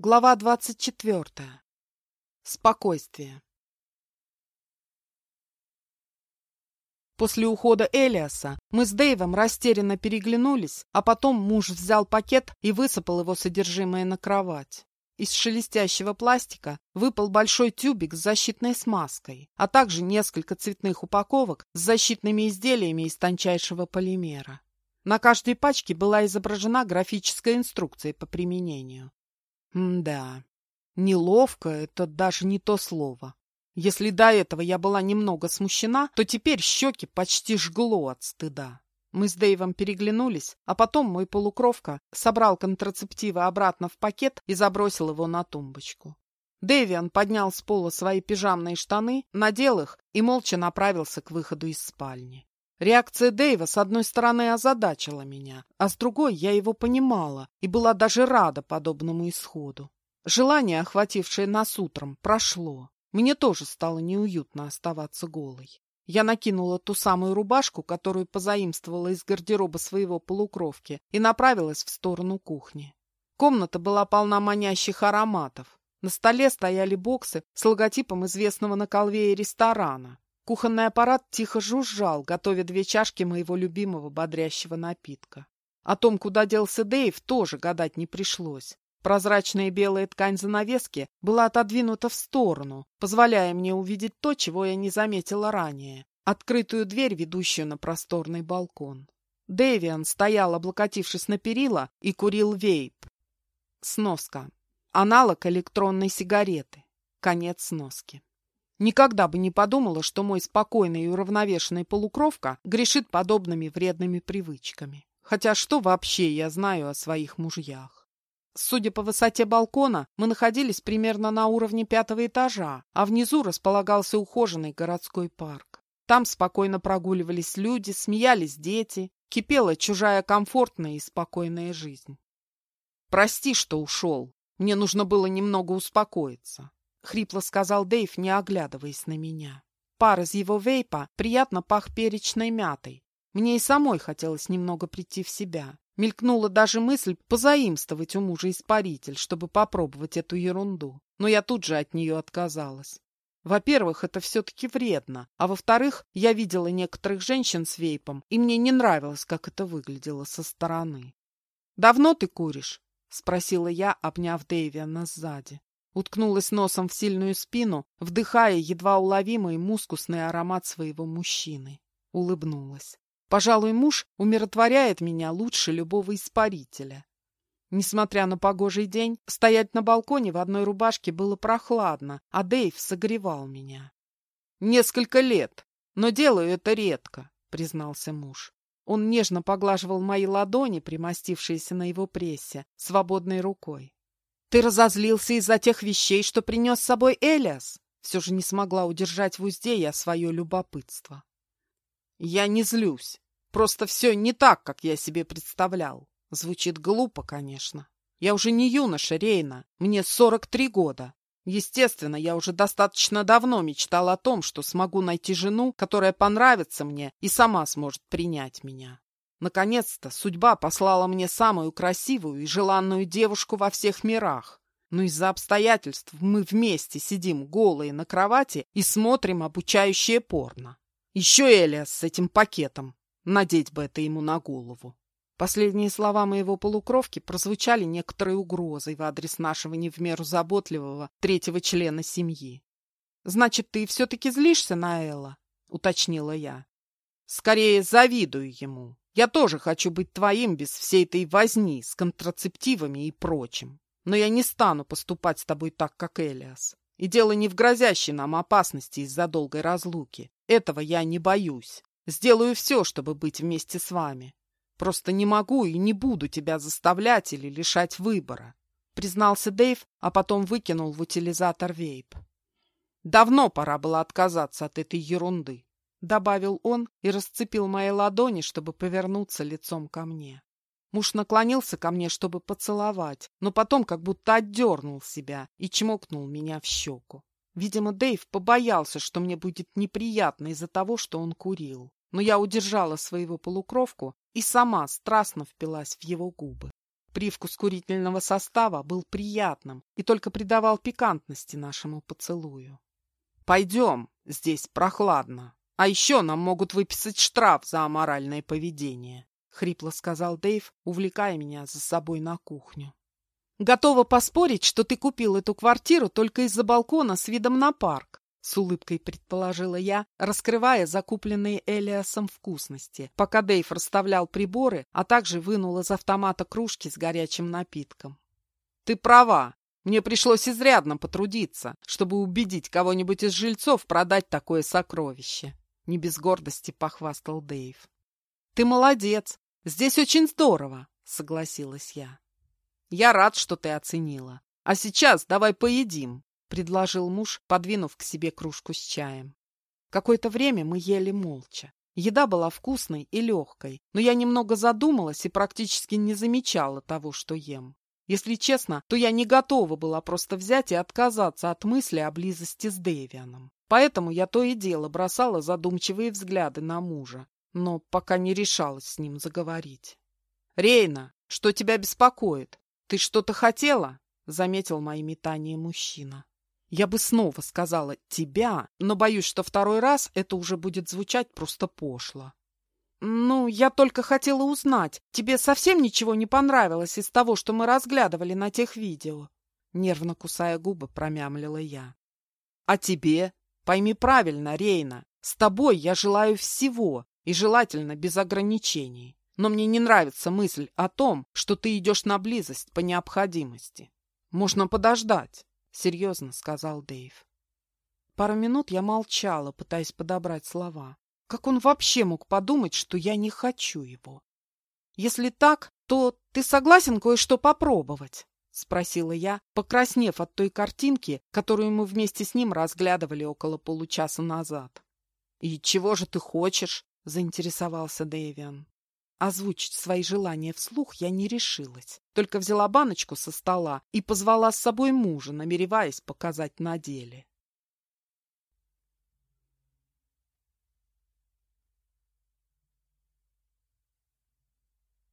Глава двадцать четвертая. Спокойствие. После ухода Элиаса мы с Дэйвом растерянно переглянулись, а потом муж взял пакет и высыпал его содержимое на кровать. Из шелестящего пластика выпал большой тюбик с защитной смазкой, а также несколько цветных упаковок с защитными изделиями из тончайшего полимера. На каждой пачке была изображена графическая инструкция по применению. М-да, неловко — это даже не то слово. Если до этого я была немного смущена, то теперь щеки почти жгло от стыда. Мы с Дэйвом переглянулись, а потом мой полукровка собрал контрацептивы обратно в пакет и забросил его на тумбочку. Дэвиан поднял с пола свои пижамные штаны, надел их и молча направился к выходу из спальни. Реакция Дэйва с одной стороны озадачила меня, а с другой я его понимала и была даже рада подобному исходу. Желание, охватившее нас утром, прошло. Мне тоже стало неуютно оставаться голой. Я накинула ту самую рубашку, которую позаимствовала из гардероба своего полукровки, и направилась в сторону кухни. Комната была полна манящих ароматов. На столе стояли боксы с логотипом известного на Колвее ресторана. Кухонный аппарат тихо жужжал, готовя две чашки моего любимого бодрящего напитка. О том, куда делся Дэйв, тоже гадать не пришлось. Прозрачная белая ткань занавески была отодвинута в сторону, позволяя мне увидеть то, чего я не заметила ранее — открытую дверь, ведущую на просторный балкон. Дэвиан стоял, облокотившись на перила, и курил вейп. Сноска. Аналог электронной сигареты. Конец сноски. Никогда бы не подумала, что мой спокойный и уравновешенный полукровка грешит подобными вредными привычками. Хотя что вообще я знаю о своих мужьях? Судя по высоте балкона, мы находились примерно на уровне пятого этажа, а внизу располагался ухоженный городской парк. Там спокойно прогуливались люди, смеялись дети, кипела чужая комфортная и спокойная жизнь. «Прости, что ушел. Мне нужно было немного успокоиться. — хрипло сказал Дэйв, не оглядываясь на меня. Пар из его вейпа приятно пах перечной мятой. Мне и самой хотелось немного прийти в себя. Мелькнула даже мысль позаимствовать у мужа испаритель, чтобы попробовать эту ерунду. Но я тут же от нее отказалась. Во-первых, это все-таки вредно, а во-вторых, я видела некоторых женщин с вейпом, и мне не нравилось, как это выглядело со стороны. «Давно ты куришь?» — спросила я, обняв Дэвиана сзади. Уткнулась носом в сильную спину, вдыхая едва уловимый мускусный аромат своего мужчины. Улыбнулась. Пожалуй, муж умиротворяет меня лучше любого испарителя. Несмотря на погожий день, стоять на балконе в одной рубашке было прохладно, а Дэйв согревал меня. «Несколько лет, но делаю это редко», — признался муж. Он нежно поглаживал мои ладони, примостившиеся на его прессе, свободной рукой. Ты разозлился из-за тех вещей, что принес с собой Элиас? Все же не смогла удержать в узде я свое любопытство. Я не злюсь. Просто все не так, как я себе представлял. Звучит глупо, конечно. Я уже не юноша Рейна, мне 43 года. Естественно, я уже достаточно давно мечтал о том, что смогу найти жену, которая понравится мне и сама сможет принять меня. Наконец-то судьба послала мне самую красивую и желанную девушку во всех мирах. Но из-за обстоятельств мы вместе сидим голые на кровати и смотрим обучающее порно. Еще Элиас с этим пакетом. Надеть бы это ему на голову. Последние слова моего полукровки прозвучали некоторой угрозой в адрес нашего не в меру заботливого третьего члена семьи. «Значит, ты все-таки злишься на Элла?» — уточнила я. «Скорее завидую ему. Я тоже хочу быть твоим без всей этой возни с контрацептивами и прочим. Но я не стану поступать с тобой так, как Элиас. И дело не в грозящей нам опасности из-за долгой разлуки. Этого я не боюсь. Сделаю все, чтобы быть вместе с вами. Просто не могу и не буду тебя заставлять или лишать выбора. Признался Дэйв, а потом выкинул в утилизатор вейп. Давно пора было отказаться от этой ерунды. — добавил он и расцепил мои ладони, чтобы повернуться лицом ко мне. Муж наклонился ко мне, чтобы поцеловать, но потом как будто отдернул себя и чмокнул меня в щеку. Видимо, Дэйв побоялся, что мне будет неприятно из-за того, что он курил. Но я удержала своего полукровку и сама страстно впилась в его губы. Привкус курительного состава был приятным и только придавал пикантности нашему поцелую. «Пойдем, здесь прохладно. А еще нам могут выписать штраф за аморальное поведение», — хрипло сказал Дэйв, увлекая меня за собой на кухню. «Готова поспорить, что ты купил эту квартиру только из-за балкона с видом на парк», — с улыбкой предположила я, раскрывая закупленные Элиасом вкусности, пока Дэйв расставлял приборы, а также вынул из автомата кружки с горячим напитком. «Ты права. Мне пришлось изрядно потрудиться, чтобы убедить кого-нибудь из жильцов продать такое сокровище», — не без гордости похвастал Дэйв. «Ты молодец. Здесь очень здорово», — согласилась я. Я рад, что ты оценила. А сейчас давай поедим, — предложил муж, подвинув к себе кружку с чаем. Какое-то время мы ели молча. Еда была вкусной и легкой, но я немного задумалась и практически не замечала того, что ем. Если честно, то я не готова была просто взять и отказаться от мысли о близости с Дэвианом. Поэтому я то и дело бросала задумчивые взгляды на мужа, но пока не решалась с ним заговорить. «Рейна, что тебя беспокоит? «Ты что-то хотела?» — заметил мои метания мужчина. Я бы снова сказала «тебя», но боюсь, что второй раз это уже будет звучать просто пошло. «Ну, я только хотела узнать, тебе совсем ничего не понравилось из того, что мы разглядывали на тех видео?» Нервно кусая губы, промямлила я. «А тебе? Пойми правильно, Рейна, с тобой я желаю всего, и желательно без ограничений но мне не нравится мысль о том, что ты идешь на близость по необходимости. Можно подождать, — серьезно сказал Дэйв. Пару минут я молчала, пытаясь подобрать слова. Как он вообще мог подумать, что я не хочу его? Если так, то ты согласен кое-что попробовать? — спросила я, покраснев от той картинки, которую мы вместе с ним разглядывали около получаса назад. — И чего же ты хочешь? — заинтересовался Дэвиан. Озвучить свои желания вслух я не решилась, только взяла баночку со стола и позвала с собой мужа, намереваясь показать на деле.